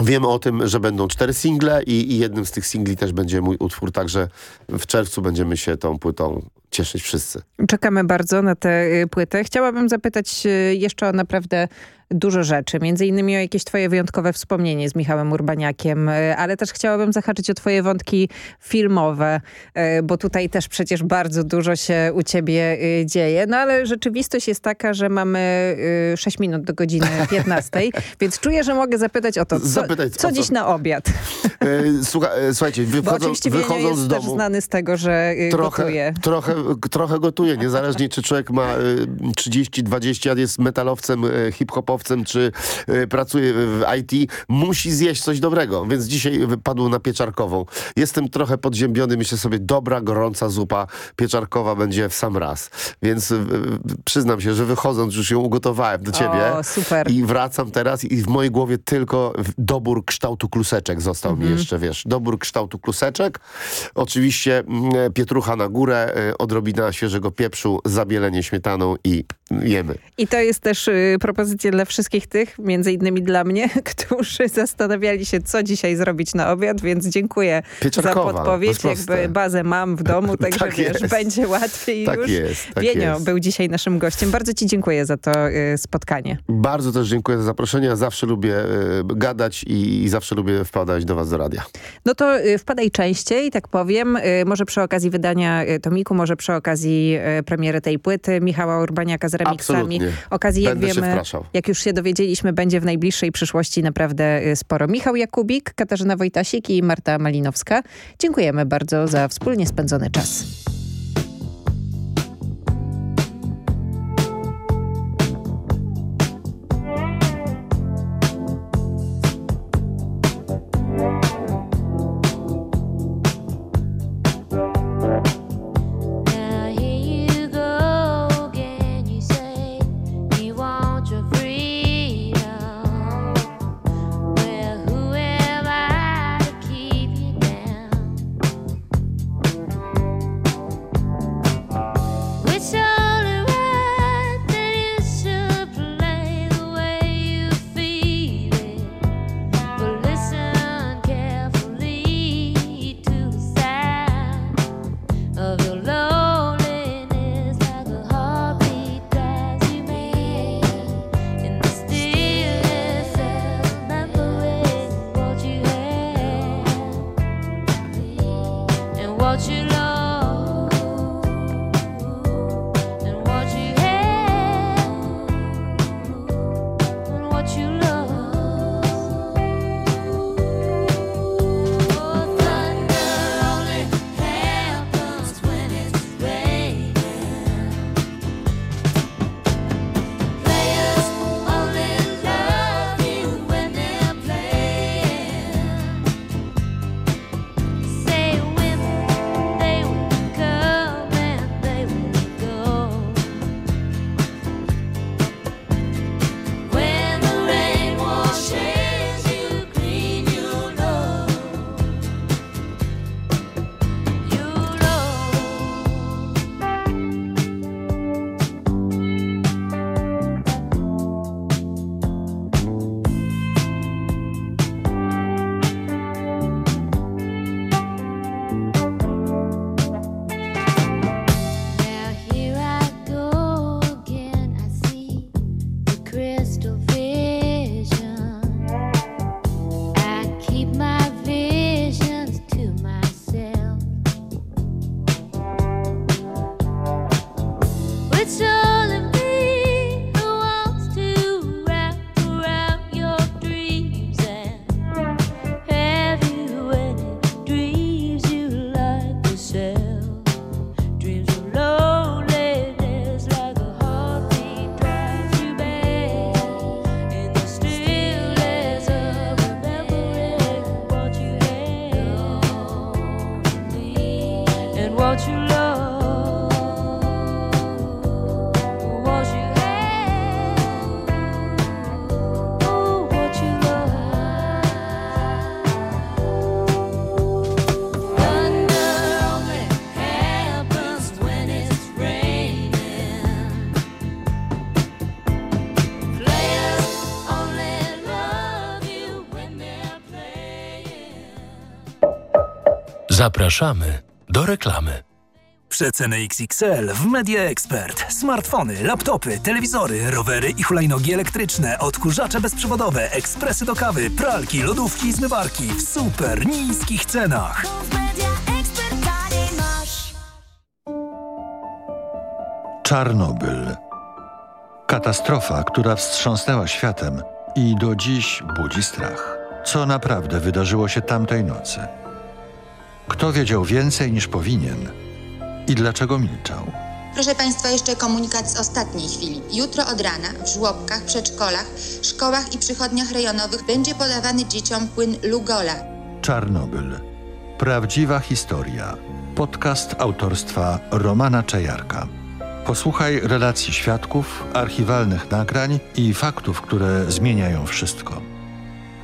Wiem o tym, że będą cztery single i, i jednym z tych singli też będzie mój utwór, także w czerwcu będziemy się tą płytą cieszyć wszyscy. Czekamy bardzo na tę y, płytę. Chciałabym zapytać y, jeszcze o naprawdę dużo rzeczy, między innymi o jakieś twoje wyjątkowe wspomnienie z Michałem Urbaniakiem, e, ale też chciałabym zahaczyć o twoje wątki filmowe, e, bo tutaj też przecież bardzo dużo się u ciebie e, dzieje, no ale rzeczywistość jest taka, że mamy 6 minut do godziny 15, więc czuję, że mogę zapytać o to, co, Zapytaj, co dziś na obiad? Słucha, słuchajcie, wychodzą, oczywiście wychodząc jest z też domu... znany z tego, że trochę, gotuje. trochę, trochę gotuje, niezależnie czy człowiek ma 30-20 lat, jest metalowcem, e, czy e, pracuje w IT, musi zjeść coś dobrego, więc dzisiaj wypadł na pieczarkową. Jestem trochę podziębiony, myślę sobie, dobra, gorąca zupa pieczarkowa będzie w sam raz. Więc e, przyznam się, że wychodząc już ją ugotowałem do ciebie. O, super. I wracam teraz i w mojej głowie tylko dobór kształtu kluseczek został Mhm. mi jeszcze, wiesz, dobór kształtu kluseczek. Oczywiście mm, pietrucha na górę, y, odrobina świeżego pieprzu, zabielenie śmietaną i jemy. I to jest też y, propozycja dla wszystkich tych, między innymi dla mnie, którzy zastanawiali się, co dzisiaj zrobić na obiad, więc dziękuję za Pieczarkowa, to podpowiedź. Jakby bazę mam w domu, także Tak wiesz, jest. będzie łatwiej Tak już. jest, tak Wienio jest. był dzisiaj naszym gościem. Bardzo ci dziękuję za to y, spotkanie. Bardzo też dziękuję za zaproszenie. Ja zawsze lubię y, gadać i, i zawsze lubię wpadać do was do radia. No to wpadaj częściej, tak powiem. Może przy okazji wydania Tomiku, może przy okazji premiery tej płyty Michała Urbaniaka remixami. Absolutnie. Okazji, jak Będę wiemy, jak już się dowiedzieliśmy, będzie w najbliższej przyszłości naprawdę y, sporo. Michał Jakubik, Katarzyna Wojtasik i Marta Malinowska. Dziękujemy bardzo za wspólnie spędzony czas. You lost. Zapraszamy do reklamy. Przeceny XXL w Media Expert. Smartfony, laptopy, telewizory, rowery i hulajnogi elektryczne, odkurzacze bezprzewodowe, ekspresy do kawy, pralki, lodówki i zmywarki w super niskich cenach. Czarnobyl. Katastrofa, która wstrząsnęła światem i do dziś budzi strach. Co naprawdę wydarzyło się tamtej nocy? Kto wiedział więcej niż powinien i dlaczego milczał? Proszę Państwa, jeszcze komunikat z ostatniej chwili. Jutro od rana w żłobkach, przedszkolach, szkołach i przychodniach rejonowych będzie podawany dzieciom płyn Lugola. Czarnobyl. Prawdziwa historia. Podcast autorstwa Romana Czajarka. Posłuchaj relacji świadków, archiwalnych nagrań i faktów, które zmieniają wszystko.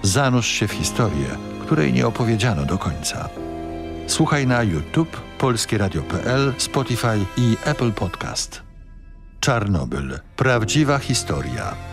Zanurz się w historię, której nie opowiedziano do końca. Słuchaj na YouTube, polskieradio.pl, Spotify i Apple Podcast. Czarnobyl. Prawdziwa historia.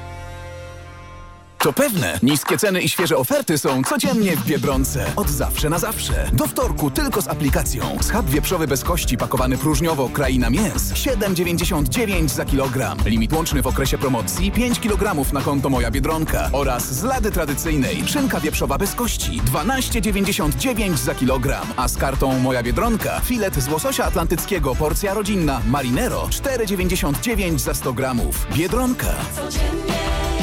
To pewne. Niskie ceny i świeże oferty są codziennie w Biedronce. Od zawsze na zawsze. Do wtorku tylko z aplikacją. Schab wieprzowy bez kości pakowany próżniowo Kraina Mięs. 7,99 za kilogram. Limit łączny w okresie promocji 5 kg na konto Moja Biedronka. Oraz z lady tradycyjnej szynka wieprzowa bez kości 12,99 za kilogram. A z kartą Moja Biedronka filet z łososia atlantyckiego porcja rodzinna Marinero 4,99 za 100 gramów. Biedronka. Codziennie